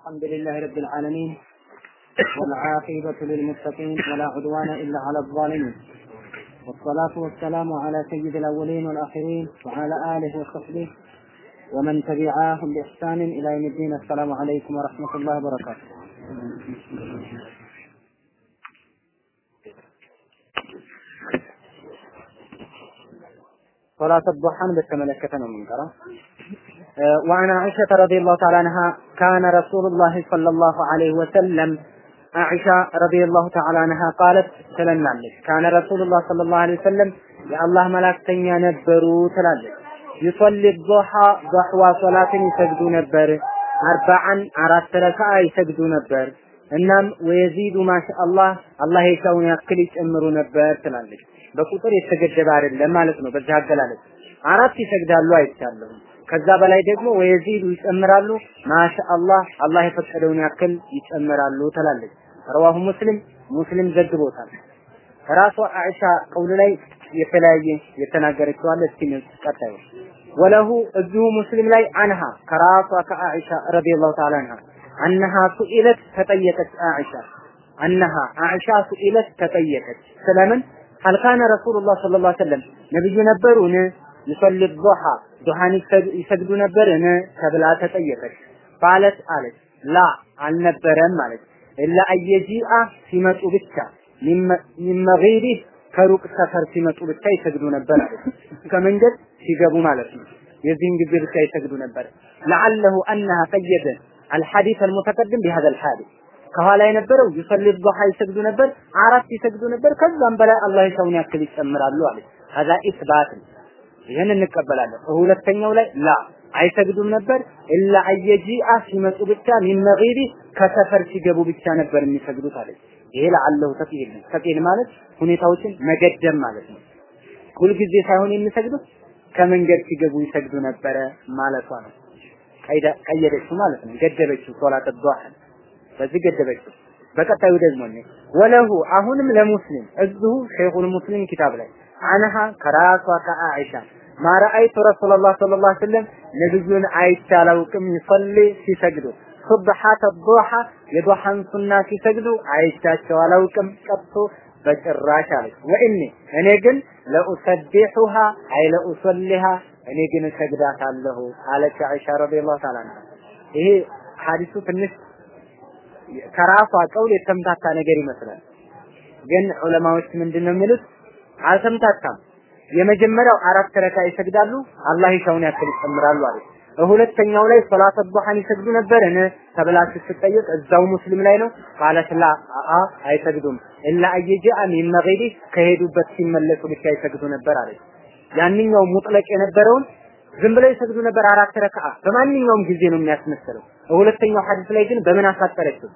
الحمد لله رب العالمين والعاقبة للمتقين ولا عدوان إلا على الظالمين. والصلاة والسلام على سيد الأولين والآخرين وعلى آله وصحبه ومن تبعاهم بإحسان إلى يوم الدين. السلام عليكم ورحمة الله وبركاته. صلاة الضحى بتملكة من قرأ وعن عائشة رضي الله تعالى عنها كان رسول الله صلى الله عليه وسلم عائشة رضي الله تعالى عنها قالت تلنالك كان رسول الله صلى الله عليه وسلم يا الله ملاكتنيا نبرو تلالك يصلي الضحى ضحوى صلاة يسجدو نبر أربعا أرات ركعة يسجدو نبر إنام ويزيد ما شاء الله الله يشاءون يأكل يتأمروا نبر تلالك بقطر يتجدب على الله مالتنا بالجهة قلالك أرات يسجد الله يتشالهم ከዛ በላይ ደግሞ ወየዚዱ ይጨምራሉ ማሻ አላህ አላህ የፈቀደውን ያክል ይጨምራሉ ትላለች። ረዋሁ ሙስሊም ሙስሊም ዘግቦታል። ከራሷ አኢሻ ቀውል ላይ የተለያየ የተናገረችው አለ። እስኪ ቀጣዩ ወለሁ እዚሁ ሙስሊም ላይ አንሃ ከራሷ ከአኢሻ ረዲየላሁ ተዓላ አንሃ አንሃ ሱኢለት ተጠየቀች አኢሻ አንሃ አኢሻ ሱኢለት ተጠየቀች ስለምን ሀልካነ ረሱሉላህ ሰለላሁ ዐለይሂ ወሰለም ነብዩ ነበሩን ይሰልድ ዱሃ ዱሃን ይሰግዱ ነበርን ተብላ ተጠየቀች። ባለት አለች ላ አልነበረም አለች። ኢላ አየጂአ ሲመጡ ብቻ ሚመገይሪህ ከሩቅ ሰፈር ሲመጡ ብቻ ይሰግዱ ነበር ከመንገድ ሲገቡ ማለት ነው። የዚህን ጊዜ ብቻ ይሰግዱ ነበር። ለዓለሁ አነሃ ቀየደ አልሐዲስ አልሙተቀድም ቢሀዘ አልሐዲስ ከኋላ የነበረው ይሰልል ዱሃ ይሰግዱ ነበር፣ አራት ይሰግዱ ነበር፣ ከዛም በላይ አላህ የሰውን ያክል ይጨምራሉ አለች። ሀዛ ኢስባት ይህን እንቀበላለን። ሁለተኛው ላይ ላ አይሰግዱም ነበር። ኢላ አየጂአ ሲመጡ ብቻ ሚን ከሰፈር ሲገቡ ብቻ ነበር የሚሰግዱት አለች። ይሄ ለአለሁ ተቂል ተቂል ማለት ሁኔታዎችን መገደም ማለት ነው። ሁልጊዜ ሳይሆን የሚሰግዱት ከመንገድ ሲገቡ ይሰግዱ ነበረ ማለቷ ነው። ቀየደችው ማለት ነው። ገደበችው ሶላት ዱሃ። በዚህ ገደበችው። በቀጣዩ ደግሞ ወለሁ አሁንም ለሙስሊም እዚሁ ሸይኹል ሙስሊም ኪታብ ላይ አንሃ ከራሷ ከአኢሻ ማ ረአይቱ ረሱላላህ ሰለላሁ ዐለይሂ ወሰለም ነብዩን አይቼ አላውቅም ይሰሊ ሲሰግዱ። ሱብሐተ ዱሃ የዱሃን ሱና ሲሰግዱ አይቻቸው አላውቅም ቀጥቶ በጭራሽ አለች። ወኢኒ እኔ ግን ለኡሰቢሑሃ አይ ለኡሰሊሃ እኔ ግን እሰግዳታለሁ አለች አይሻ ረዲየላሁ ተዓላ ዐንሃ ይሄ ሐዲሱ ትንሽ ከራሷ ቀውል የተምታታ ነገር ይመስላል። ግን ዑለማዎች ምንድነው የሚሉት አልተምታታም። የመጀመሪያው አራት ረካ ይሰግዳሉ አላህ ይሻውን ያክል ይጨምራሉ አለ ሁለተኛው ላይ ሶላት ዱሃን ይሰግዱ ነበርን ተብላ ስትጠየቅ እዛው ሙስሊም ላይ ነው። ማለት ላ አአ አይሰግዱም። ኢላ አየጃአ ሚን መጊዲ ከሄዱበት ሲመለሱ ብቻ ይሰግዱ ነበር አለ ያንኛው ሙጥለቅ የነበረውን ዝም ብለው ይሰግዱ ነበር አራት ረካዓ በማንኛውም ጊዜ ነው የሚያስመስለው። ሁለተኛው ሐዲስ ላይ ግን በምን አሳጠረችው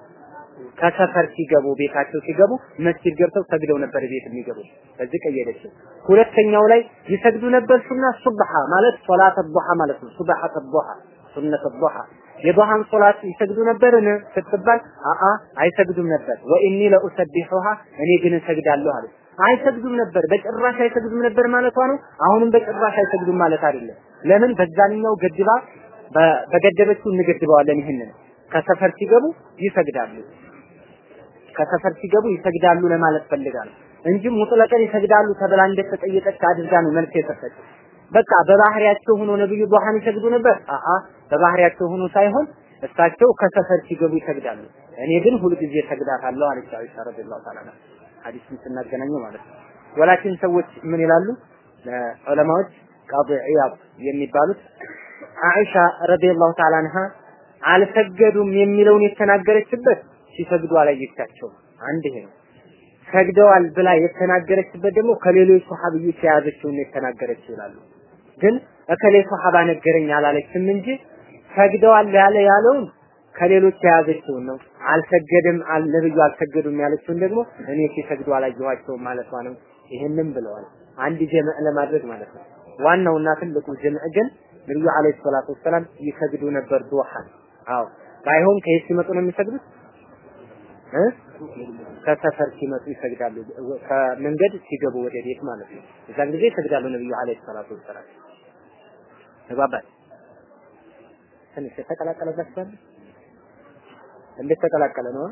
ከሰፈር ሲገቡ ቤታቸው ሲገቡ መስጊድ ገብተው ሰግደው ነበር ቤት የሚገቡ። በዚህ ቀየደችው ሁለተኛው ላይ ይሰግዱ ነበር ሱና ሱብሃ ማለት ሶላት ዱሃ ማለት ነው። ሱብሃ ዱሃ ሱነት ዱሃ የዱሃን ሶላት ይሰግዱ ነበርን ስትባል አአ አይሰግዱም ነበር። ወኢኒ ለኡሰቢሑሃ እኔ ግን እሰግዳለሁ አለ። አይሰግዱም ነበር በጭራሽ አይሰግዱም ነበር ማለቷ ነው። አሁንም በጭራሽ አይሰግዱም ማለት አይደለም። ለምን? በዛኛው ገድባ በገደበችው እንገድበዋለን ይህንን። ከሰፈር ሲገቡ ይሰግዳሉ ከሰፈር ሲገቡ ይሰግዳሉ ለማለት ፈልጋለሁ እንጂ ሙጥለቀን ይሰግዳሉ ተብላ እንደተጠየቀች አድርጋ ነው መልስ የሰጠችው። በቃ በባህሪያቸው ሆኖ ነብዩ ዱሃን ይሰግዱ ነበር? አአ በባህሪያቸው ሆኖ ሳይሆን እሳቸው ከሰፈር ሲገቡ ይሰግዳሉ። እኔ ግን ሁልጊዜ እሰግዳታለሁ አለች አይሻ ረዲየላሁ ተዓላ ሐዲስን ስናገናኘው ማለት ነው። ወላኪን ሰዎች ምን ይላሉ? ዑለማዎች ቃዲ ዒያድ የሚባሉት አይሻ ረዲየላሁ ተዓላ አንሃ አልሰገዱም የሚለውን የተናገረችበት ሲሰግዱ አላየቻቸው። አንድ ይሄ ነው። ሰግደዋል ብላ የተናገረችበት ደግሞ ከሌሎች ሷሐቢዎች የያዘችውን የተናገረችው ይላሉ። ግን እከሌ ሷሐባ ነገረኝ አላለችም እንጂ ሰግደዋል ያለ ያለውን ከሌሎች የያዘችውን ነው። አልሰገድም ነብዩ አልሰገዱም ያለችውን ደግሞ እኔ ሲሰግዱ አላየኋቸውም ማለቷ ነው። ይህንም ብለዋል። አንድ ጀምዕ ለማድረግ ማለት ነው። ዋናውና ትልቁ ጀምዕ ግን ነብዩ አለይሂ ሰላቱ ወሰላም ይሰግዱ ነበር ዱሃን። አዎ ባይሆን ከየት ሲመጡ ነው የሚሰግዱት? ከሰፈር ሲመጡ ይሰግዳሉ። ከመንገድ ሲገቡ ወደ ቤት ማለት ነው። እዛን ጊዜ ይሰግዳሉ ነብዩ አለይሂ ሰላቱ ወሰላም። ተግባባል። ትንሽ የተቀላቀለበት እንዴት ተቀላቀለ ነው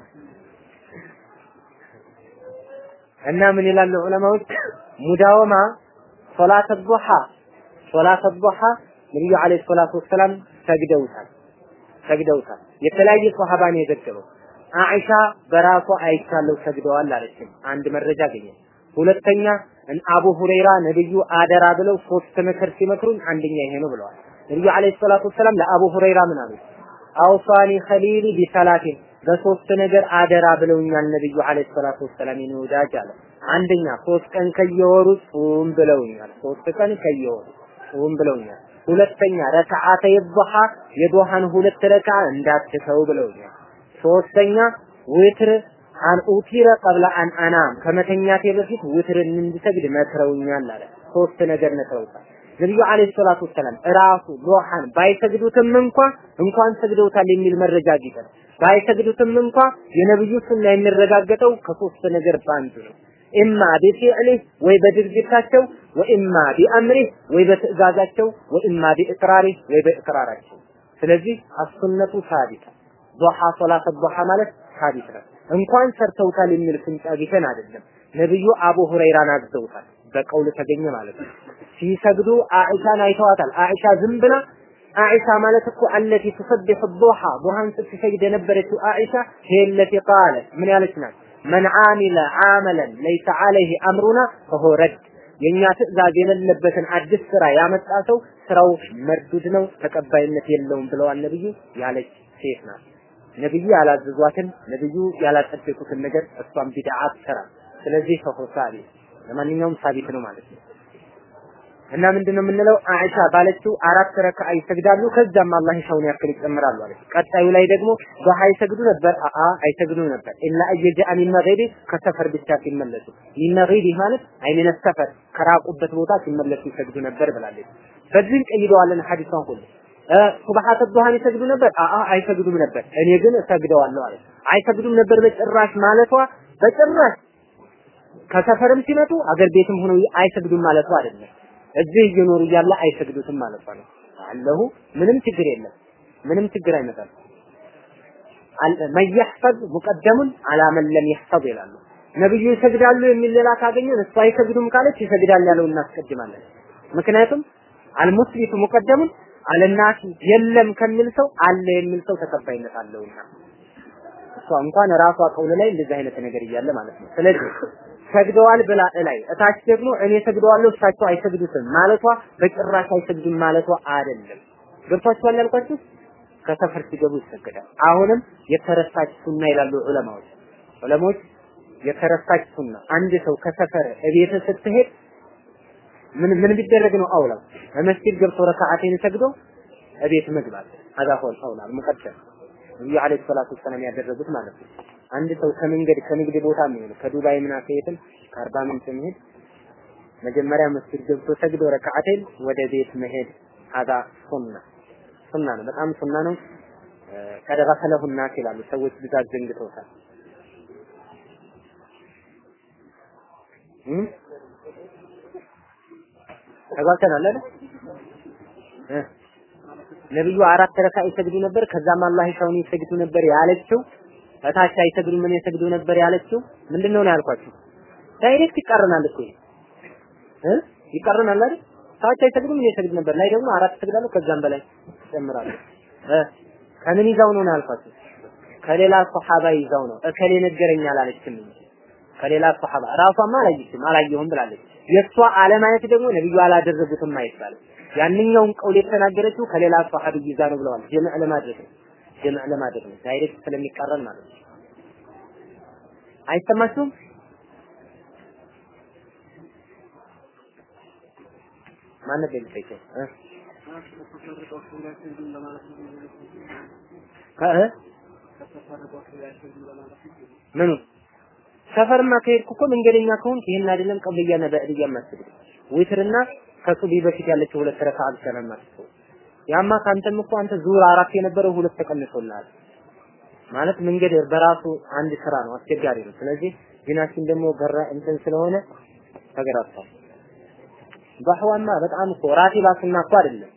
እና ምን ይላሉ ዑለማዎች ሙዳወማ ሶላት ዱሃ ሶላት ዱሃ ነብዩ አለይሂ ሰላቱ ወሰላም ሰግደውታል ሰግደውታል የተለያየ ሷሃባ ነው የዘገበው አኢሻ በራሷ አይቻለሁ ሰግደዋል አለችኝ። አንድ መረጃ አገኘ። ሁለተኛ አቡ ሁረይራ ነብዩ አደራ ብለው ሶስት ምክር ሲመክሩኝ አንደኛ ይሄ ነው ብለዋል። ነብዩ አለይሂ ሰላቱ ወሰላም ለአቡ ሁረይራ ምን አሉት? አውሳኒ ኸሊሊ ቢሰላቲን በሶስት ነገር አደራ ብለውኛል ነብዩ አለይሂ ሰላቱ ወሰላም የኔ አለ። አንደኛ ሶስት ቀን ከየወሩ ጾም ብለውኛል። ሶስት ቀን ከየወሩ ጾም ብለውኛል። ሁለተኛ ረከዓተ የዱሃ የዱሃን ሁለት ረካ እንዳትተው ብለውኛል ሶስተኛ ውትር አን ኡቲረ ቀብለ አን አናም ከመተኛቴ በፊት ውትርን እንድሰግድ መክረውኛል አለ። ሶስት ነገር ነክረውታል። ነብዩ አለይሂ ሰላቱ ወሰላም ራሱ ዱሃን ባይሰግዱትም እንኳ እንኳን ሰግደውታል የሚል መረጃ አግኝተን ባይሰግዱትም እንኳ የነብዩ ሱና የሚረጋገጠው ከሶስት ነገር በአንዱ ነው። ኢማ ቢፊዕሊህ ወይ በድርጊታቸው ወኢማ ቢአምሪህ ወይ በትእዛዛቸው ወኢማ ቢእቅራሪህ ወይ በእቅራራቸው። ስለዚህ አሱነቱ ሳቢታ ዱሃ ሶላት ዱሃ ማለት ሳቢት ነው። እንኳን ሰርተውታል የሚል ፍንጭ አግኝተን አይደለም። ነብዩ አቡ ሁረይራን አዘውታል በቀውል ተገኘ ማለት ነው። ሲሰግዱ አኢሻን አይተዋታል። አኢሻ ዝም ብላ አኢሻ ማለት እኮ አለቲ ትሰብሕ ዱሃ ዱሃን ስትሰግድ የነበረችው አኢሻ ሄለቲ ቃለት። ምን ያለች ናት? መን አሚለ አመለን ለይሰ አለይህ አምሩና ፈሆ ረድ። የኛ ትእዛዝ የሌለበትን አዲስ ስራ ያመጣ ሰው ስራው መርዱድ ነው ተቀባይነት የለውም ብለዋል ነብዩ ያለች ሴት ናት ነብዩ ያላዘዟትን ነብዩ ያላጸደቁትን ነገር እሷን ቢድዓ ትሰራ። ስለዚህ ሳቢት ለማንኛውም ሳቢት ነው ማለት ነው። እና ምንድነው የምንለው? አኢሻ ባለችው አራት ረካዓ ይሰግዳሉ ከዛም አላህ ይሻውን ያክል ይጨምራሉ አለች። ቀጣዩ ላይ ደግሞ ዱሃ ይሰግዱ ነበር። አአ አይሰግዱ ነበር። ኢላ አየጃ ሚን መግሪቢ ከሰፈር ብቻ ሲመለሱ። ሚን መግሪቢ ማለት አይነ ሰፈር ከራቁበት ቦታ ሲመለሱ ይሰግዱ ነበር ብላለች። በዚህም ቀይደዋለን ሐዲሷን ሁሉ ሱብሃተ ዱሃን ይሰግዱ ነበር? አአ አይሰግዱም ነበር። እኔ ግን እሰግደዋለሁ አለች አይሰግዱም ነበር በጭራሽ ማለቷ በጭራሽ። ከሰፈርም ሲመጡ አገር ቤትም ሆነው አይሰግዱም ማለቷ አይደለም። እዚህ እየኖሩ እያለ አይሰግዱትም ማለት ነው። አለሁ ምንም ችግር የለም። ምንም ችግር አይመጣም። መየሕፈዝ ሙቀደሙን አላ መን ለም ይላሉ። ነብዩ ይሰግዳሉ የሚል ሌላ ካገኘን እሱ አይሰግዱም ካለች ይሰግዳል ያለው እናስቀድማለን። ምክንያቱም አልሙስሊቱ ሙቀደሙን አለናሲ የለም ከሚል ሰው አለ የሚል ሰው ተቀባይነት አለውና እሷ እንኳን ራሷ ቀውል ላይ እንደዚህ አይነት ነገር እያለ ማለት ነው። ስለዚህ ሰግደዋል ብላ እላይ እታች ደግሞ እኔ ሰግደዋለሁ እሳቸው አይሰግዱትም ማለቷ በጭራሽ አይሰግዱም ማለቷ አይደለም። ገብቷችኋል ያልኳችሁ? ከሰፈር ሲገቡ ይሰገዳል። አሁንም የተረሳች ሱና ይላሉ ዑለማዎች። ዑለማዎች የተረሳች ሱና አንድ ሰው ከሰፈር እቤት ስትሄድ ምን ምን ቢደረግ ነው አውላ በመስጊድ ገብቶ ረካዓቴን ሰግዶ እቤት መግባት አዛ ሆል አውላ ሙቀደም ነብዩ አለይሂ ሰላቱ ወሰለም ያደረጉት ማለት ነው። አንድ ሰው ከመንገድ ከንግድ ቦታ የሚሆን ከዱባይ ምናምን ከየትም ከአርባ ምንጭ መሄድ መጀመሪያ መስጊድ ገብቶ ሰግዶ ረካዓቴን ወደ ቤት መሄድ አዛ ሱና ሱና ነው። በጣም ሱና ነው። ቀደረከለሁ ናስ ይላሉ ሰዎች ብዛት ዘንግተውታል። ተጓተናል አይደል? ነብዩ አራት ረካ ይሰግዱ ነበር። ከዛም አላህ ይሻውን ይሰግዱ ነበር ያለችው። እታች አይሰግዱ ምን ይሰግዱ ነበር ያለችው? ምንድነው ነው ያልኳችሁ? direct ይቀርናል እኮ እ ይቀርናል አይደል? ታች አይሰግዱ ምን ይሰግዱ ነበር። ላይ ደግሞ አራት ይሰግዳሉ ከዛም በላይ ይጨምራሉ እ ከምን ይዛው ነው ያልኳችሁ? ከሌላ ሱሐባ ይዛው ነው። እከሌ ነገረኛ አላለችም ከሌላ ሱሐባ ራሷማ አላየችም አላየሁም ብላለች የእሷ አለማየት ደግሞ ነብዩ አላደረጉትም አይባልም። ያንኛውን قول የተናገረችው ከሌላ ሱሐቢ ይዛ ነው ብለዋል። جمع ለማድረግ ነው። جمع ለማድረግ ነው። direct ስለሚቀረን ማለት ነው። አይሰማችሁም? ማን የሚጠይቀው እ? ምኑ ሰፈርማ ከሄድኩ እኮ መንገደኛ ከሆንክ ይሄን አይደለም قبلية ና بعدية ማስገድ ዊትርና ከሱቢ በፊት ያለችው ሁለት ረካ ብቻ ያማ ካንተም እኮ አንተ ዙር አራት የነበረው ሁለት ተቀንሶልሃል። ማለት መንገድ በራሱ አንድ ስራ ነው፣ አስቸጋሪ ነው። ስለዚህ ዲናችን ደግሞ ገራ እንትን ስለሆነ ተገራርቷል። በህዋማ በጣም እኮ ራቲባ ሱና እኮ አይደለም።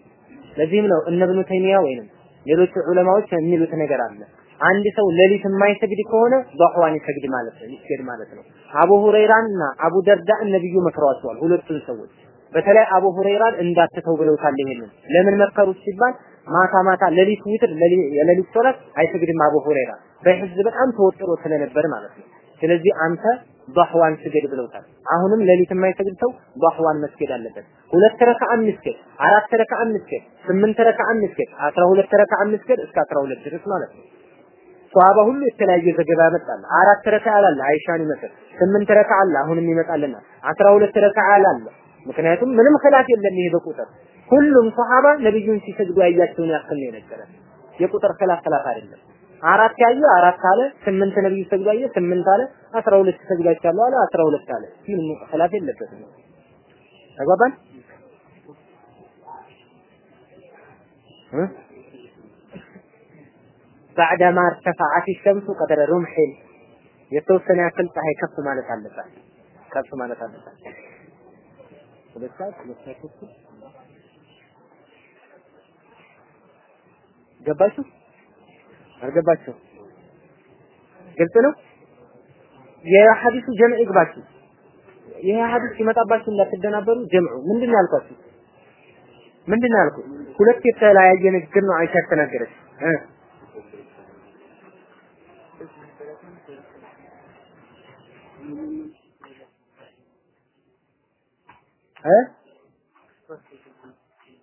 ለዚህም ነው እነ ኢብኑ ተይሚያ ወይንም ሌሎች ዑለማዎች የሚሉት ነገር አለ። አንድ ሰው ሌሊት የማይሰግድ ከሆነ ዱዓዋን ይሰግድ ማለት ነው ይስገድ ማለት ነው። አቡ ሁረይራና አቡ ደርዳ ነብዩ መክረዋቸዋል ሁለቱን ሰዎች። በተለይ አቡ ሁረይራን እንዳትተው ብለውታል። ይሄንን ለምን መከሩት ሲባል ማታ ማታ ሌሊት ውትር የሌሊት ሶላት አይሰግድም አቡ ሁረይራ በህዝብ በጣም ተወጥሮ ስለነበር ማለት ነው። ስለዚህ አንተ ዱዓዋን ስገድ ብለውታል። አሁንም ሌሊት የማይሰግድ ሰው ዱዓዋን መስገድ አለበት። ሁለት ረከዓ ምስገድ፣ አራት ረከዓ ምስገድ፣ ስምንት ረከዓ ምስገድ፣ አስራ ሁለት ረከዓ ምስገድ እስከ አስራ ሁለት ድረስ ማለት ነው። ሷሃባ ሁሉ የተለያየ ዘገባ ያመጣል። አራት ረካዓ አለ አይሻን ይመስል፣ ስምንት ረካዓ አለ አሁንም ይመጣልና፣ አስራ ሁለት ረካዓ አለ። ምክንያቱም ምንም ኺላፍ የለም ይሄ በቁጥር ሁሉም ሷሃባ ነብዩን ሲሰግዱ ያያቸውን ያክል ነው የነገረን። የቁጥር ኺላፍ ኺላፍ አይደለም። አራት ያየ አራት አለ፣ ስምንት ነብዩ ሰግዱ አየ ስምንት አለ፣ አስራ ሁለት ሰግዳቻለሁ አለ አስራ ሁለት አለ። ምንም ኺላፍ የለበትም። ተግባባን? ባዕዳማ እርተፈዓት ሸምሱ ቀደረ ሩምሒን የተወሰነ ያክል ፀሐይ ከፍ ማለት አለባት። ከፍ ማለት አለባት። ሁለት ገባችሁ? አልገባችሁ? ግልጽ ነው? የሀዲሱ ጀምዕ ይግባችሁ። ይህ ሐዲስ ሲመጣባችሁ እንዳትደናበሩ። ጀምዑ። ምንድን ነው ያልኳችሁ? ምንድን ነው ያልኩት ሁለት የተለያየ ንግግር ነው አይሻ ተናገረች።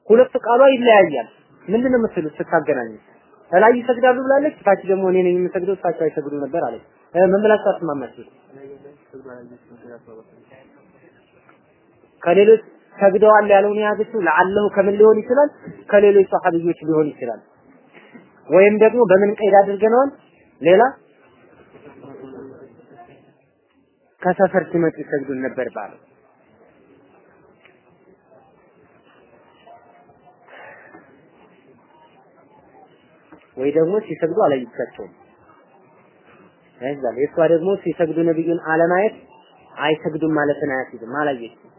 ሁለት ቃሏ ይለያያል። ምንድን ነው የምትሉት ስታገናኙ? ከላይ ይሰግዳሉ ብላለች፣ ታች ደግሞ እኔ ነኝ የምሰግደው፣ እሳቸው አይሰግዱ ነበር አለች። ምን ብላችሁ አትስማማችሁ? ከሌሎች ሰግደዋል ያለውን የያዘችው ለአለሁ ከምን ሊሆን ይችላል? ከሌሎች ሰሃቢዎች ሊሆን ይችላል። ወይም ደግሞ በምን ቀይድ አድርገነዋል? ሌላ ከሰፈር ሲመጡ ይሰግዱን ነበር ባለው ወይ ደግሞ ሲሰግዱ አላየቻቸውም። አይዛል የሷ ደግሞ ሲሰግዱ ነብዩን አለማየት አይሰግዱም ማለትን አያስይዝም አላየችም።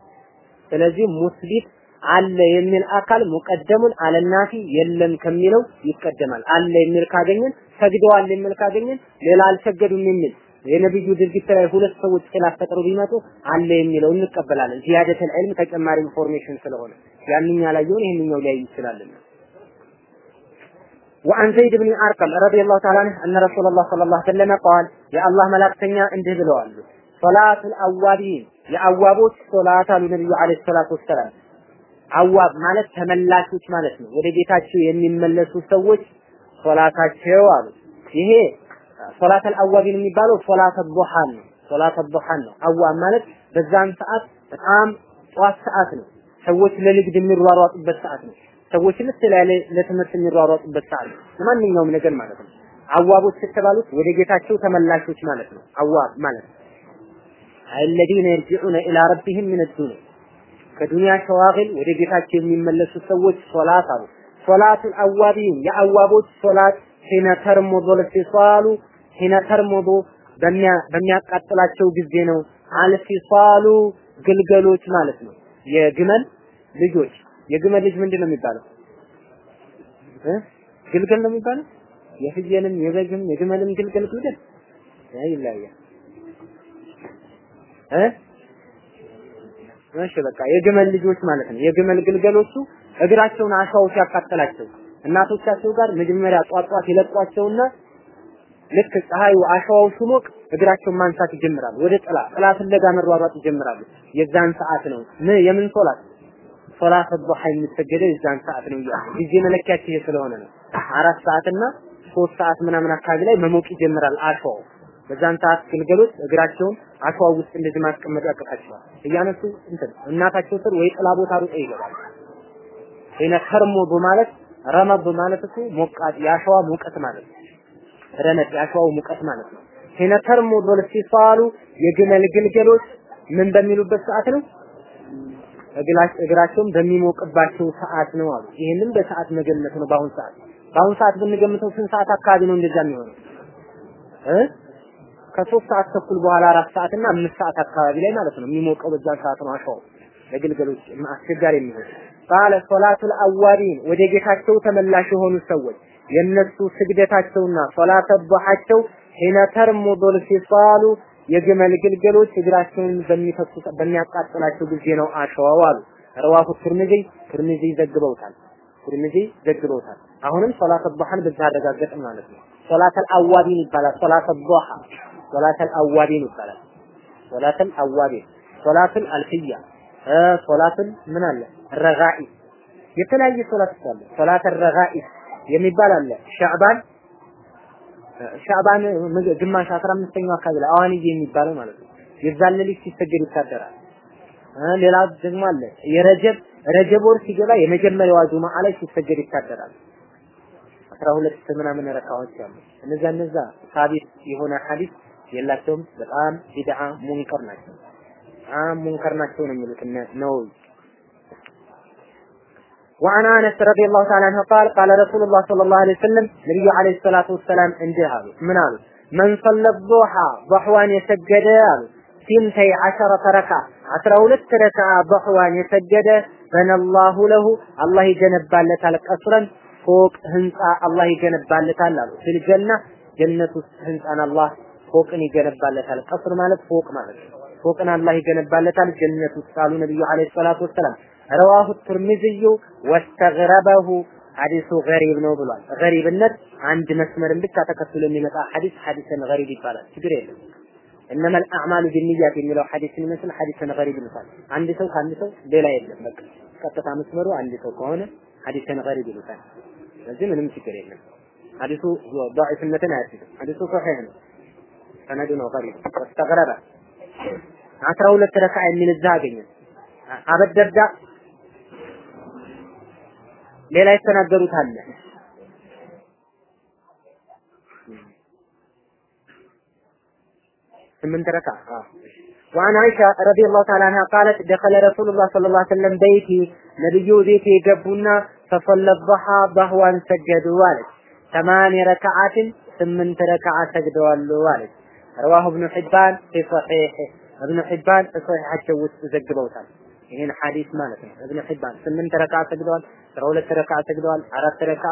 ስለዚህ مثبت አለ የሚል አካል مقدم على النافي የለም ከሚለው ይቀደማል። አለ የሚል ካገኘን ሰግደዋል የሚል ካገኘን ሌላ አልሰገዱም የሚል የነብዩ ድርጊት ላይ ሁለት ሰዎች خلاف ፈጥረው ቢመጡ አለ የሚለው እንቀበላለን። زيادة العلم ተጨማሪ information ስለሆነ ያንኛ ያላየውን ይሄንኛው ሊያይ ይችላልና وعن زيد بن أرقم رضي الله تعالى عنه أن رسول الله صلى الله عليه وسلم قال يا الله ملاكتنيا انده بلوالو صلاة الأوابين የአዋቦች ሶላት አሉ ነብዩ አለይሂ ሰላቱ ወሰላም። አዋብ ማለት ተመላሾች ማለት ነው። ወደ ጌታቸው የሚመለሱ ሰዎች ሶላታቸው አሉ። ይሄ ሶላት አልአዋቢን የሚባለው ሶላት ዱሃን ነው። ሶላት ዱሃን ነው። አዋብ ማለት በዛን ሰዓት በጣም ጧት ሰዓት ነው። ሰዎች ለንግድ የሚሯሯጡበት ሰዓት ነው። ሰዎች ለተለያለ ለትምህርት የሚሯሯጡበት ሰዓት ማንኛውም ነገር ማለት ነው። አዋቦች የተባሉት ወደ ጌታቸው ተመላሾች ማለት ነው። أواب ማለት ነው። الذين يرجعون إلى ربهم من دنيا ከዱንያ شواغل ወደ ጌታቸው የሚመለሱ ሰዎች ሶላት አሉ። صلاة الأوابين የአዋቦች ሶላት حين ترمض الفصال حين ترمض በሚያቃጥላቸው ጊዜ ነው። الفصال ግልገሎች ማለት ነው። የግመል ልጆች የግመል ልጅ ምንድን ነው የሚባለው? እ? ግልገል ነው የሚባለው? የፍየልም የበግም የግመልም ግልገል ግልገል ይለያያል። እሺ በቃ የግመል ልጆች ማለት ነው። የግመል ግልገሎቹ እግራቸውን አሻው ሲያቃጥላቸው እናቶቻቸው ጋር መጀመሪያ ጧት ጧት ይለቋቸውና ልክ ፀሐዩ አሸዋው ሲሞቅ እግራቸውን ማንሳት ይጀምራሉ። ወደ ጥላ ጥላ ፍለጋ መሯሯጥ ይጀምራሉ። የዛን ሰዓት ነው ምን የምን ሶላት ሶላት ዱሃ የሚሰገደው የዛን ሰዓት ነው። ጊዜ መለኪያቸው ይሄ ስለሆነ ነው። አራት ሰዓትና ሶስት ሰዓት ምናምን አካባቢ ላይ መሞቅ ይጀምራል አሸዋው። በዛን ሰዓት ግልገሎች እግራቸውን አሸዋው ውስጥ እንደዚህ ማስቀመጥ ያቅታቸዋል። እያነሱ እንትን እናታቸው ስር ወይ ጥላ ቦታ ሩጠው ይገባል። ይነ ተርሙዱ ማለት ረመድ ማለት እኮ ሞቃት የአሸዋ ሙቀት ማለት ነው። ረመድ የአሸዋው ሙቀት ማለት ነው። ሂነ ተርሙዱ ልፊሳሉ የግመል ግልገሎች ምን በሚሉበት ሰዓት ነው? እግራቸውን በሚሞቅባቸው ሰዓት ነው አሉ። ይህንም በሰዓት መገመት ነው። በአሁን ሰዓት በአሁን ሰዓት ብንገምተው ስንት ሰዓት አካባቢ ነው እንደዛ የሚሆነው እ ከሶስት ሰዓት ተኩል በኋላ አራት ሰዓት እና አምስት ሰዓት አካባቢ ላይ ማለት ነው የሚሞቀው በዛ ሰዓት ነው አሸዋው ለግልገሎች አስቸጋሪ የሚሆን ቃለ ሶላቱል አዋቢን ወደ ጌታቸው ተመላሽ የሆኑ ሰዎች የነሱ ስግደታቸውና ሶላተ ዱሃቸው حين ترمض الفصال የግመል ግልገሎች እግራቸውን በሚፈሱ በሚያቃጥላቸው ጊዜ ነው አሸዋው አሉ። رواه الترمذي ትርሚዚ ዘግበውታል። ትርሚዚ ዘግበውታል። አሁንም ሶላተ ዱሃን በዛ ማለት ነው። صلاة الأوابين ይባላል። ሶላተ ዱሃ صلاة الأوابين ይባላል። صلاة الأوابين ሶላቱል አልፍያ ሶላቱል ምን አለ ረጋኢ የተለያየ ሶላት አለ። ሶላት ረጋኢ የሚባል አለ። ሻዕባን ሻዕባን ግማሽ 15ኛው አካባቢ ላይ አዋንዬ የሚባለው ማለት ነው። የዛን ሌሊት ሲሰገድ ይታደራል። ሌላ ደግሞ አለ የረጀብ ረጀብ ወር ሲገባ የመጀመሪያዋ ጁማዓ ላይ ሲሰገድ ይታደራል። አስራ ሁለት ምናምን ረካዎች አሉ። እነዛ እነዛ ሳቢት የሆነ ሐዲስ የላቸውም። በጣም ቢድዓ ሙንከር ናቸው። በጣም ሙንከር ናቸው ነው የሚሉት ነው وعن انس رضي الله تعالى عنه قال قال رسول الله صلى الله عليه وسلم ነብዩ አለይሂ ሰላቱ ወሰላም እንዲህ አሉ። ምን አሉ? መን ሰለ ዱሃ ዱህዋን የሰገደ አሉ ሲንተይ አሸረተ ረካ አስራ ሁለት ረካ ዱህዋን የሰገደ በነላሁ ለሁ አላህ ይገነባለታል ቀስረን ፎቅ ህንፃ አላህ ይገነባለታል አሉ። ፊል ጀና ጀነት ውስጥ ህንፃን አላህ ፎቅን ይገነባለታል። ቀስር ማለት ፎቅ ማለት ነው። ፎቅን አላህ ይገነባለታል ጀነት ውስጥ አሉ ነብዩ አለይሂ ሰላቱ ወሰላም ረዋሁ ትርሚዝዩ ወስተግረበሁ ሐዲሱ ገሪብ ነው ብሏል። ገሪብነት አንድ መስመርን ብቻ ተከትሎ የሚመጣ ሐዲስ ሐዲሰን ገሪብ ይባላል። ችግር የለም። እነመል አዕማሉ ቢኒያት የሚለው ሐዲስ የሚመስል ሐዲሰን ገሪብ ይሉታል። አንድ ሰው ከአንድ ሰው ሌላ የለም። በቃ ቀጥታ መስመሩ አንድ ሰው ከሆነ ሐዲሰን ገሪብ ይሉታል። ስለዚህ ምንም ችግር የለም። ሐዲሱ ضعيفነትን አያስይዝም። ሐዲሱ ሶሒህ ነው። ሰነዱ ነው ገሪብ ወስተግረበ አስራ ሁለት ረካ የሚል እዛ አገኘ አበደርዳ ሌላ የተናገሩት አለ ስምንት ረካ وعن عائشة رضي الله تعالى عنها قالت دخل رسول الله صلى الله عليه وسلم بيتي نبي بيتي جبنا فصلى الضحى ضحوا سجدوا والد ثمان ركعات ثمانية ركعات سجدوا والد رواه ابن حبان في صحيحه ابن حبان في صحيحه ዘግበውታል ይሄን ሐዲስ ማለት ነው። እብነ ሒባን ስምንት ረካ ሰግደዋል፣ አስራ ሁለት ረካ ሰግደዋል፣ አራት ረካ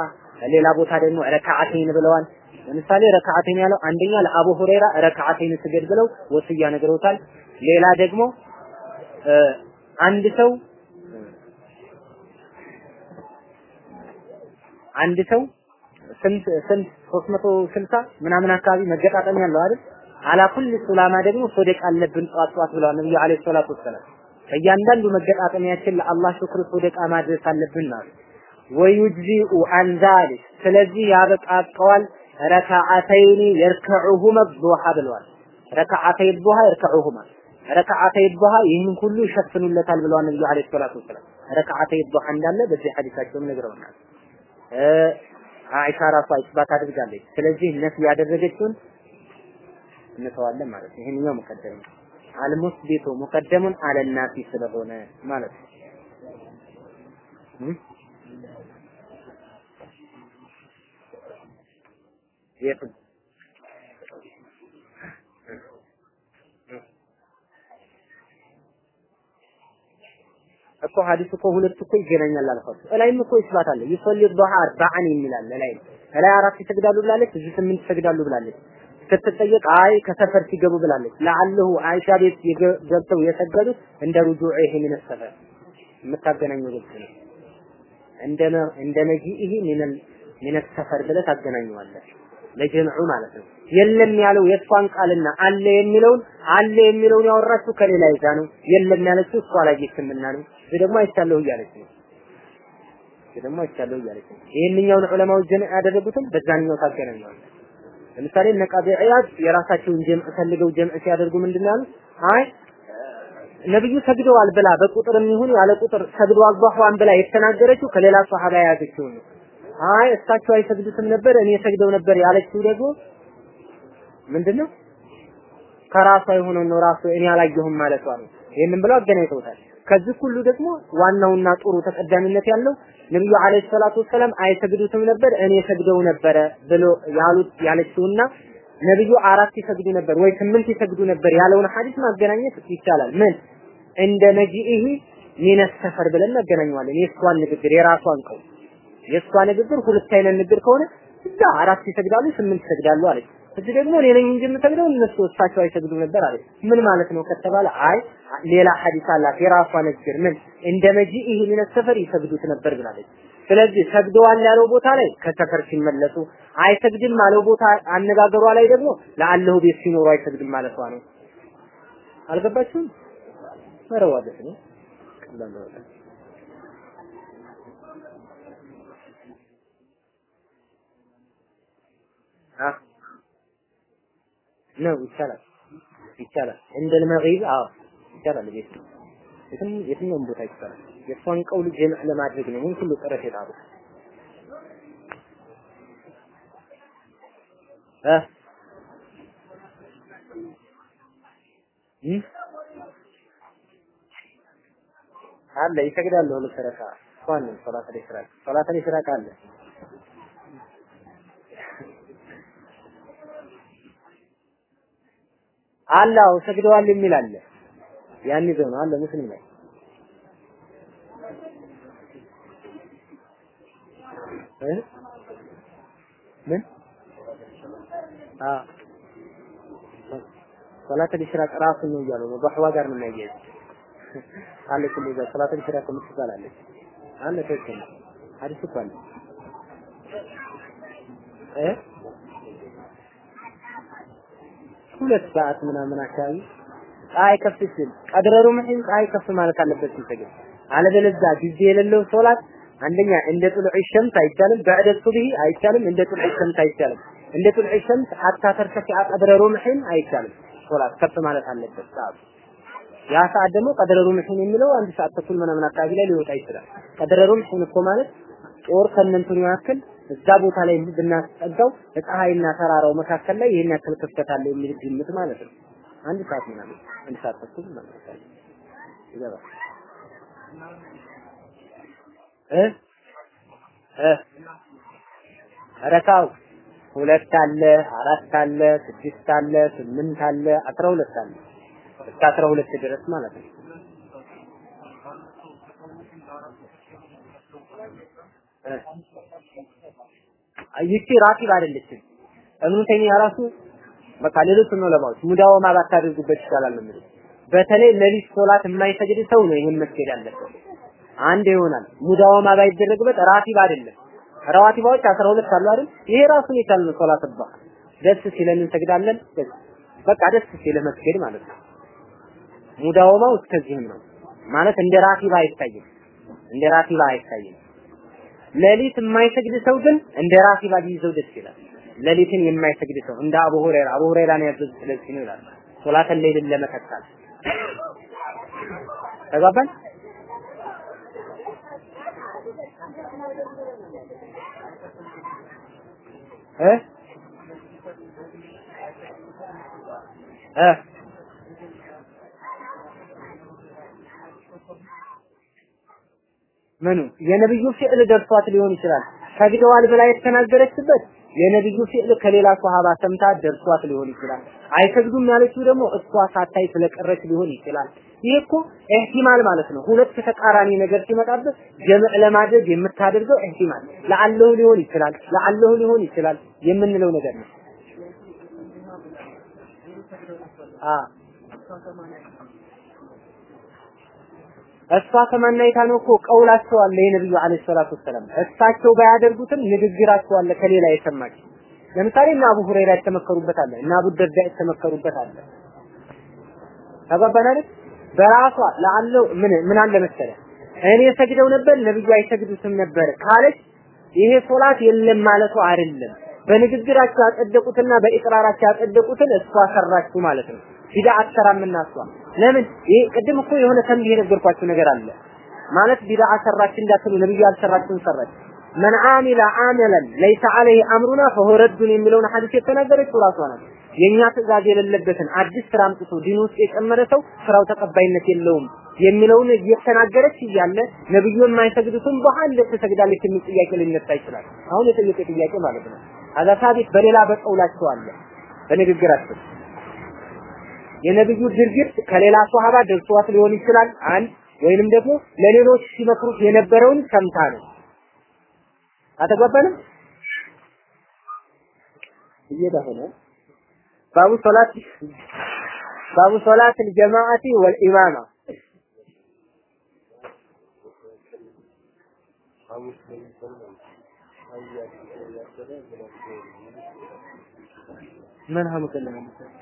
ሌላ ቦታ ደግሞ ረካዓተይን ብለዋል። ለምሳሌ ረካዓተይን ያለው አንደኛ ለአቡ ሁረይራ ረካዓተይን ስገድ ብለው ወስያ ነግረውታል። ሌላ ደግሞ አንድ ሰው አንድ ሰው ስንት ስንት 360 ምናምን አካባቢ መገጣጠም ያለው አይደል? አላ ኩል ሱላማ ደግሞ ሶደቅ አለብን ጧት ጧት ብለዋል ነብዩ አለይሂ ሰላቱ ወሰላም። በእያንዳንዱ መገጣጠሚያችን ለአላህ ሽክር ሶደቃ ማድረስ አለብን አሉ። አን ዛሊክ ስለዚህ ያበቃቀዋል ረካዓተይኒ የርከዑሁመ ዱሃ ብለዋል። ረካዓተይ ዱሃ የርከዑሁማ ረካዓተይ ዱሃ ይህን ሁሉ ይሸፍኑለታል ብለዋል ነብዩ አለይሂ ሰላቱ ወሰላም። ረካዓተይ ዱሃ እንዳለ በዚህ ሐዲሳቸውም ነግረውናል። አይሻ ራሷ ኢስባት አድርጋለች። ስለዚህ ነፍ ያደረገችውን እንተዋለን ማለት ነው። ይሄንኛው ነው። አልሙስቢቱ ሙቀደሙን አለናፊ ስለሆነ ማለት ነው። የቱ እኮ ሐዲስ እኮ ሁለት እኮ ይገናኛል አልኳችሁ። እላይም እኮ ይስባት አለ ዱሃ አርባዓን የሚላል እላይ እላይ አራት ይሰግዳሉ ብላለች፣ እዚህ ስምንት ይሰግዳሉ ብላለች። ስትጠየቅ አይ ከሰፈር ሲገቡ ብላለች። ለአለሁ አይሻ ቤት ገብተው የሰገዱት እንደ ይሄ ምን ሰፈር የምታገናኘው ግልጽ ነው። እንደ እንደ መጂኢህ ሚነል ሚነ ሰፈር ብለህ ታገናኘዋለህ ለጀምዑ ማለት ነው። የለም ያለው የእሷን ቃልና አለ የሚለውን አለ የሚለውን ያወራችው ከሌላ ይዛ ነው። የለም ያለችው እሷ አላየችምና ነው። ደግሞ አይቻለሁ እያለች ነው። ደግሞ አይቻለሁ እያለች ነው። ይህንኛውን ዑለማዎች ጀምዕ ያደረጉትም በዛኛው ታገናኘዋለህ። ለምሳሌ እነ ቃዲ ዒያድ የራሳቸውን ጀምዕ ፈልገው ጀምዕ ሲያደርጉ ምንድን ያሉት? አይ ነብዩ ሰግደዋል ብላ በቁጥርም ይሁን ያለ ቁጥር ሰግደዋል ضحዋን ብላ የተናገረችው ከሌላ ሷሃባ የያዘችው ነው። አይ እሳቸው አይሰግዱትም ነበር እኔ ሰግደው ነበር ያለችው ደግሞ ምንድነው? ከራሷ የሆነው ነው ራሱ እኔ አላየሁም ማለቷ ነው። ይህንን ብለው አገናኝተውታል። ከዚህ ሁሉ ደግሞ ዋናውና ጥሩ ተቀዳሚነት ያለው ነብዩ አለይሂ ሰላቱ ወሰላም አይሰግዱትም ነበር እኔ ሰግደው ነበረ ብሎ ያሉት ያለችውና ነብዩ አራት ይሰግዱ ነበር ወይ ስምንት ይሰግዱ ነበር ያለውን ሐዲስ ማገናኘት ይቻላል። ምን እንደ ነጂኢሂ ሚነ ሰፈር ብለን እናገናኘዋለን። የእሷን ንግግር የራሷን ቀው የእሷ ንግግር ሁለት አይነት ንግግር ከሆነ እዛ አራት ይሰግዳሉ፣ ስምንት ይሰግዳሉ አለች። እዚህ ደግሞ እኔ ነኝ እንጂ የምሰግደው እነሱ እሳቸው አይሰግዱም ነበር አለች። ምን ማለት ነው ከተባለ አይ ሌላ ሐዲስ አላት የራሷ ንግግር ምን እንደ መጂኢህ ሚነ ሰፈር ይሰግዱት ነበር ብላለች። ስለዚህ ሰግደዋል ያለው ቦታ ላይ ከሰፈር ሲመለሱ አይሰግድም አለው ቦታ አነጋገሯ ላይ ደግሞ ለአለሁ ቤት ሲኖሩ አይሰግድም ማለቷ ነው። አልገባችሁም? መረዋደት ነው። ቀላል ነው። ነው ይቻላል ይቻላል። እንደ ለመግሪብ አዎ ይቻላል። ቤት የትም የትኛውም ቦታ ይቻላል። የእሷን ቀውል ጀምዕ ለማድረግ ነው። ይህን ሁሉ ጥረት የጣሩት አለ። ይሰግዳል ሁለት ረካ እንኳን ሶላት ኢስራቅ ሶላት ኢስራቅ አላው ሰግደዋል የሚል አለ። ያን ይዘው ነው አለ ሙስሊም ላይ። ምን? አ? ሶላት ኢስራቅ ራሱ ነው እያሉ ነው። በህዋ ጋር ነው የሚያያዝ አለ ሁሉ ጋር ሶላት ኢስራቅ የምትባል አለች አለ ትክክል ሐዲስ እኮ አለ። እ ሁለት ሰዓት ምናምን አካባቢ ፀሐይ ከፍ ሲል ቀድረሩ ምሕን ፀሐይ ከፍ ማለት አለበት ሲሰግድ። አለበለዚያ ጊዜ የሌለው ሶላት አንደኛ እንደ ጡልዕ ሸምስ አይቻልም፣ በዕደ ሱብሂ አይቻልም፣ እንደ ጡልዕ ሸምስ አይቻልም። እንደ ጡልዕ ሸምስ አታ ተርተፊዐ ቀድረሩ ምሕን አይቻልም። ሶላት ከፍ ማለት አለበት ሰዓቱ። ያ ሰዓት ደግሞ ቀድረሩ ምሕን የሚለው አንድ ሰዓት ተኩል ምናምን አካባቢ ላይ ሊወጣ ይችላል። ቀድረሩ ምሕን እኮ ማለት ጦር ከእነንትኑ ያክል እዛ ቦታ ላይ ብናስጠጋው ፀሐይና ተራራው መካከል ላይ ይሄን ያክል ክፍተት አለ የሚል ግምት ማለት ነው። አንድ ሰዓት ምናምን አንድ ሰዓት ተኩል ማለት ነው። እ እ ረካው ሁለት አለ፣ አራት አለ፣ ስድስት አለ፣ ስምንት አለ፣ አስራ ሁለት አለ እስከ አስራ ሁለት ድረስ ማለት ነው። ይቺ ራቲብ አይደለችም። እብኑ ተይሚያ ራሱ በቃ ሌሎች ነው ለማውት ሙዳወማ ባታደርጉበት ይሻላል ነው የሚሉት። በተለይ ሌሊት ሶላት የማይሰግድ ሰው ነው ይሄን መስገድ ያለበት። አንድ ይሆናል ሙዳወማ ባይደረግበት ራቲብ አይደለም። ረዋቲባዎች 12 አሉ አይደል? ይሄ ራሱን የቻለ ነው ሶላት ባ ደስ ሲለን እንሰግዳለን። በቃ ደስ ሲለ መስገድ ማለት ነው። ሙዳወማው እስከዚህም ነው ማለት እንደ ራቲባ አይታይም። እንደ ራቲባ አይታይም። ሌሊት የማይሰግድ ሰው ግን እንደ ራቲባ ቢይዘው ደስ ይላል። ሌሊትን የማይሰግድ ሰው እንደ አቡ ሁረይራ አቡ ሁረይራ ነው ያዘዙት ስለዚህ ነው ይላል። ሶላተን ሌሊን ለመከታል ተግባባን? እ እ ምኑ የነብዩ ፊዕል ደርሷት ሊሆን ይችላል። ሰግደዋል ብላ የተናገረችበት የነብዩ ፊዕል ከሌላ ሷሃባ ሰምታ ደርሷት ሊሆን ይችላል። አይሰግዱም ያለችው ደግሞ እሷ ሳታይ ስለቀረች ሊሆን ይችላል። ይሄ እኮ ኢህቲማል ማለት ነው። ሁለት ተቃራኒ ነገር ሲመጣበት ጀምዕ ለማድረግ የምታደርገው ኢህቲማል ለአለሁ ሊሆን ይችላል፣ ለአለሁ ሊሆን ይችላል የምንለው ነገር ነው። እሷ ከማናይታ ነው እኮ ቀውላቸው አለ የነብዩ አለይሂ ሰላቱ ወሰላም። እሳቸው ባያደርጉትም ንግግራቸው አለ ከሌላ የሰማች ለምሳሌ እና አቡ ሁረይራ የተመከሩበት አለ እና አቡ ደርዳ የተመከሩበት አለ። ተባባን አይደል? በራሷ ለአለው ምን ምን አለ መሰለ? እኔ ሰግደው ነበር ነብዩ አይሰግዱትም ነበር ካለች ይሄ ሶላት የለም ማለቱ አይደለም። በንግግራቸው ያጸደቁትና በኢቅራራቸው ያጸደቁትን እሷ ሰራችሁ ማለት ነው ቢድዓ አትሰራምና እሷ ለምን ይሄ ቅድም እኮ የሆነ ተንቢህ የነገርኳችሁ ነገር አለ ማለት ቢድዓ ሰራች እንዳትሉ ነብዩ ያልሰራችውን ሰራች መን አሚለ አመለን ለይሰ ዐለይሂ አምሩና ረዱን የሚለውን ሐዲስ የተናገረችው ራሷ ናት። የኛ ትእዛዝ የሌለበትን አዲስ ስራ አምጥቶ ዲን ውስጥ የጨመረ ሰው ስራው ተቀባይነት የለውም የሚለውን እየተናገረች እያለ ነብዩ የማይሰግዱትን በኋላ ትሰግዳለች የሚል ጥያቄ ሊነሳ ይችላል። አሁን የጠየቀ ጥያቄ ማለት ነው። አዛ ሳቢት በሌላ በቀውላቸው አለ በንግግራቸው የነብዩ ድርጊት ከሌላ ሷሃባ ደርሷት ሊሆን ይችላል። አንድ ወይንም ደግሞ ለሌሎች ሲመክሩት የነበረውን ሰምታ ነው። አተጓባንም እየዳሆነ ባቡ ሶላት ባቡ ሶላት الجماعة والإمامة من هم كلهم ها ها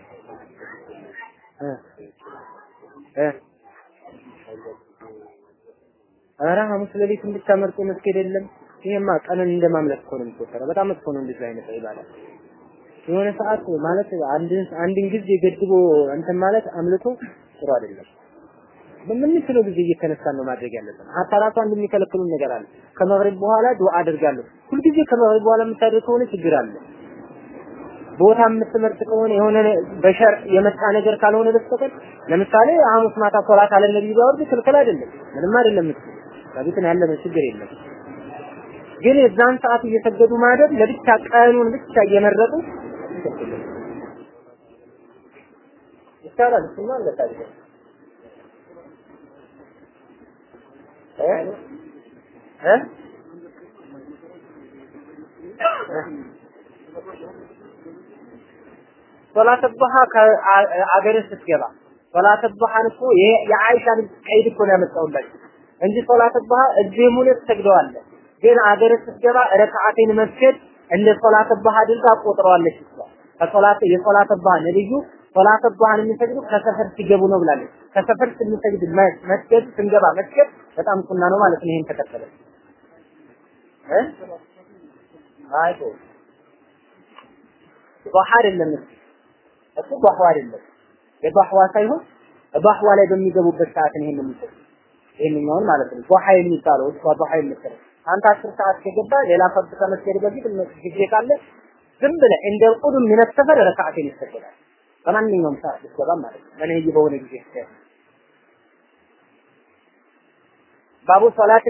ኧረ ሐሙስ ሌሊትን ብቻ መርጦ መስገድ የለም። ይሄማ ቀንን እንደማምለክ እኮ ነው የሚቆጠረው። በጣም መጥፎ ነው እንደዚህ አይነት ኢባዳ። የሆነ ሰዓት ማለት አንድን አንድን ጊዜ ገድቦ እንትን ማለት አምልቶ ጥሩ አይደለም። በምንችለው ጊዜ እየተነሳን ነው ማድረግ ያለብን። ሀታ የሚከለክሉን ነገር አለ። ከመግሪብ በኋላ ዱዓ አድርጋለሁ። ሁልጊዜ ከመግሪብ በኋላ የምታደርግ ከሆነ ችግር አለ። ቦታ የምትመርጥ ከሆነ የሆነ በሸር የመጣ ነገር ካልሆነ በስተቀር ለምሳሌ ሐሙስ ማታ ሶላት አለ ነብይ ቢያወርድ ክልክል አይደለም፣ ምንም አይደለም። ነው ያለ ችግር የለም። ግን የዛን ሰዓት እየሰገዱ ማደር ለብቻ ቀኑን ብቻ እየመረጡ ይቻላል። እሱማ አለ ታዲያ እ እ ሶላት ዱሃ ከአገር ስትገባ ሶላት ዱሃን እኮ የአይሻን ቀይድ እኮ ነው ያመጣውላችሁ እንጂ ሶላት ዱሃ እዚህም ሆነ ትሰግደዋለህ። ግን አገር ስትገባ ረካዓቴን መስገድ እንደ ሶላት ዱሃ አድርጋ ቆጥረዋለች ከሶላት የሶላት ዱሃ ነብዩ ሶላት ዱሃን የሚሰግዱ ከሰፈር ሲገቡ ነው ብላለች። ከሰፈር ስንሰግድ መስገድ ስንገባ መስገድ በጣም ሱና ነው ማለት ነው። ይሄን ተከተለ እ አይቶ ዱሃ አይደለም እሱ ዱሃ አይደለም። የዱሃ ሳይሆን ዱሃ ላይ በሚገቡበት ሰዓት ነው ይሄን የሚሰጥ ይሄንኛውን ማለት ነው። ዱሃ የሚባለው እሷ ዱሃ የምትለው አንተ አስር ሰዓት ከገባ ሌላ ፈርድ ከመስገድ በፊት ጊዜ ካለ ዝም ብለህ እንደ ቁዱም ምን ሰፈር ረካዓቴን ይሰገዳል። በማንኛውም ሰዓት ልትገባ ማለት ነው። በነህይ በሆነ ጊዜ ባቡ ሶላት